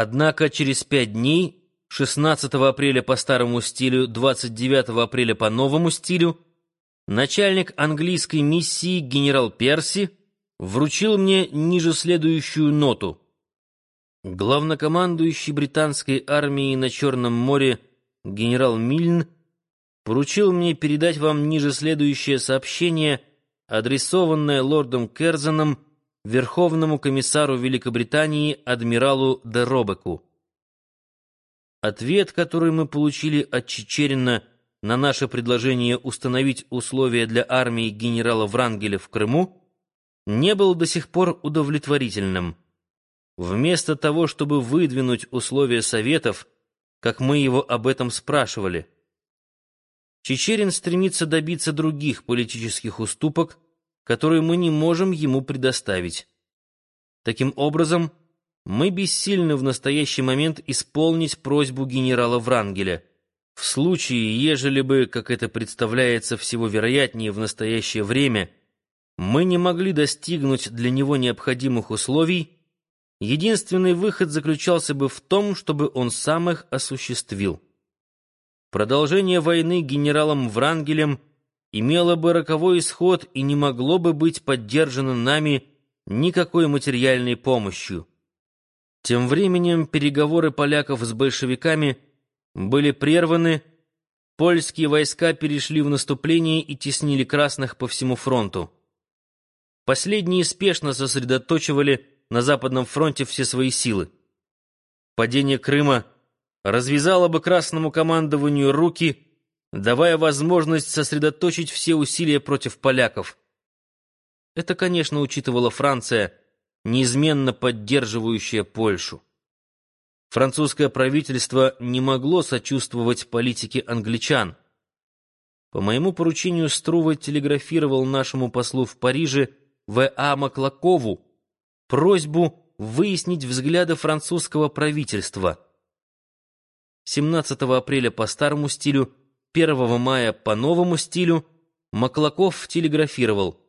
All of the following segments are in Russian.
Однако через пять дней, 16 апреля по старому стилю, 29 апреля по новому стилю, начальник английской миссии генерал Перси вручил мне ниже следующую ноту. Главнокомандующий британской армией на Черном море генерал Мильн поручил мне передать вам ниже следующее сообщение, адресованное лордом Керзоном Верховному комиссару Великобритании адмиралу де Робеку. Ответ, который мы получили от Чечерина на наше предложение установить условия для армии генерала Врангеля в Крыму, не был до сих пор удовлетворительным. Вместо того, чтобы выдвинуть условия Советов, как мы его об этом спрашивали, Чечерин стремится добиться других политических уступок, которые мы не можем ему предоставить. Таким образом, мы бессильны в настоящий момент исполнить просьбу генерала Врангеля. В случае, ежели бы, как это представляется всего вероятнее в настоящее время, мы не могли достигнуть для него необходимых условий, единственный выход заключался бы в том, чтобы он сам их осуществил. Продолжение войны генералом Врангелем имело бы роковой исход и не могло бы быть поддержано нами никакой материальной помощью. Тем временем переговоры поляков с большевиками были прерваны, польские войска перешли в наступление и теснили красных по всему фронту. Последние спешно сосредоточивали на Западном фронте все свои силы. Падение Крыма развязало бы Красному командованию руки давая возможность сосредоточить все усилия против поляков. Это, конечно, учитывала Франция, неизменно поддерживающая Польшу. Французское правительство не могло сочувствовать политике англичан. По моему поручению Струве телеграфировал нашему послу в Париже В.А. Маклакову просьбу выяснить взгляды французского правительства. 17 апреля по старому стилю 1 мая по новому стилю Маклаков телеграфировал.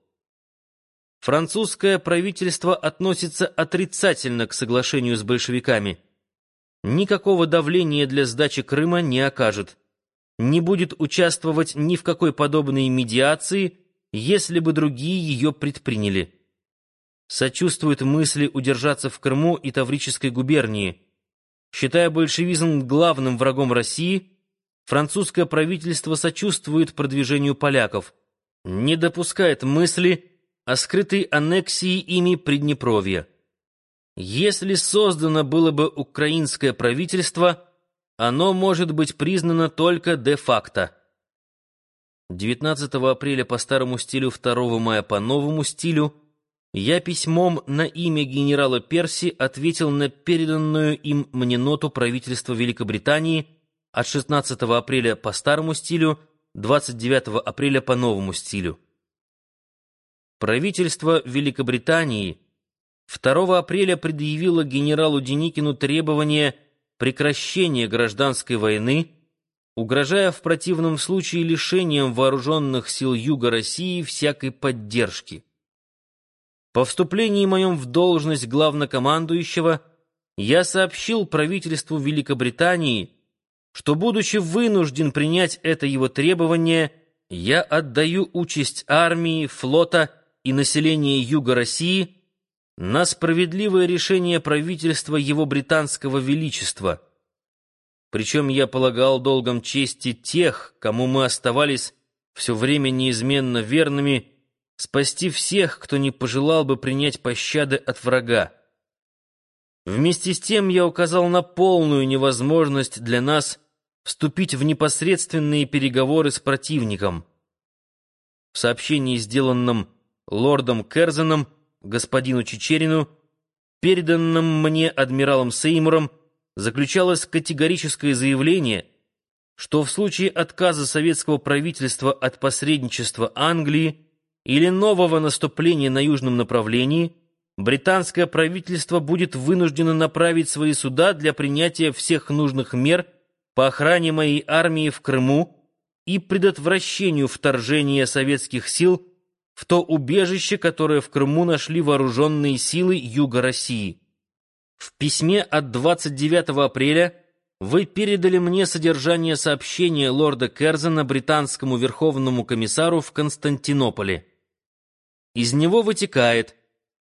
Французское правительство относится отрицательно к соглашению с большевиками. Никакого давления для сдачи Крыма не окажет. Не будет участвовать ни в какой подобной медиации, если бы другие ее предприняли. Сочувствует мысли удержаться в Крыму и Таврической губернии. Считая большевизм главным врагом России, французское правительство сочувствует продвижению поляков, не допускает мысли о скрытой аннексии ими Приднепровья. Если создано было бы украинское правительство, оно может быть признано только де-факто. 19 апреля по старому стилю, 2 мая по новому стилю я письмом на имя генерала Перси ответил на переданную им мне ноту правительства Великобритании от 16 апреля по старому стилю, 29 апреля по новому стилю. Правительство Великобритании 2 апреля предъявило генералу Деникину требование прекращения гражданской войны, угрожая в противном случае лишением вооруженных сил Юга России всякой поддержки. По вступлении моем в должность главнокомандующего я сообщил правительству Великобритании, что, будучи вынужден принять это его требование, я отдаю участь армии, флота и населения Юга России на справедливое решение правительства его британского величества. Причем я полагал долгом чести тех, кому мы оставались все время неизменно верными, спасти всех, кто не пожелал бы принять пощады от врага. Вместе с тем я указал на полную невозможность для нас вступить в непосредственные переговоры с противником. В сообщении, сделанном лордом Керзеном, господину Чечерину, переданном мне адмиралом Сеймуром, заключалось категорическое заявление, что в случае отказа советского правительства от посредничества Англии или нового наступления на южном направлении – британское правительство будет вынуждено направить свои суда для принятия всех нужных мер по охране моей армии в Крыму и предотвращению вторжения советских сил в то убежище, которое в Крыму нашли вооруженные силы Юга России. В письме от 29 апреля вы передали мне содержание сообщения лорда Керзена британскому верховному комиссару в Константинополе. Из него вытекает,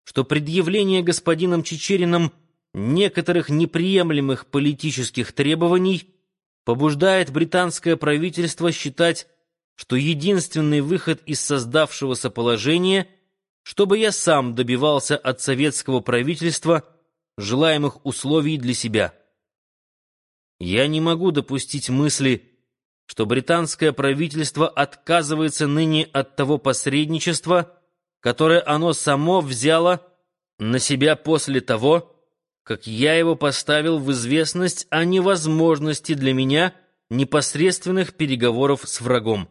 что предъявление господином Чечериным некоторых неприемлемых политических требований побуждает британское правительство считать, что единственный выход из создавшегося положения, чтобы я сам добивался от советского правительства желаемых условий для себя. Я не могу допустить мысли, что британское правительство отказывается ныне от того посредничества, которое оно само взяло на себя после того, как я его поставил в известность о невозможности для меня непосредственных переговоров с врагом.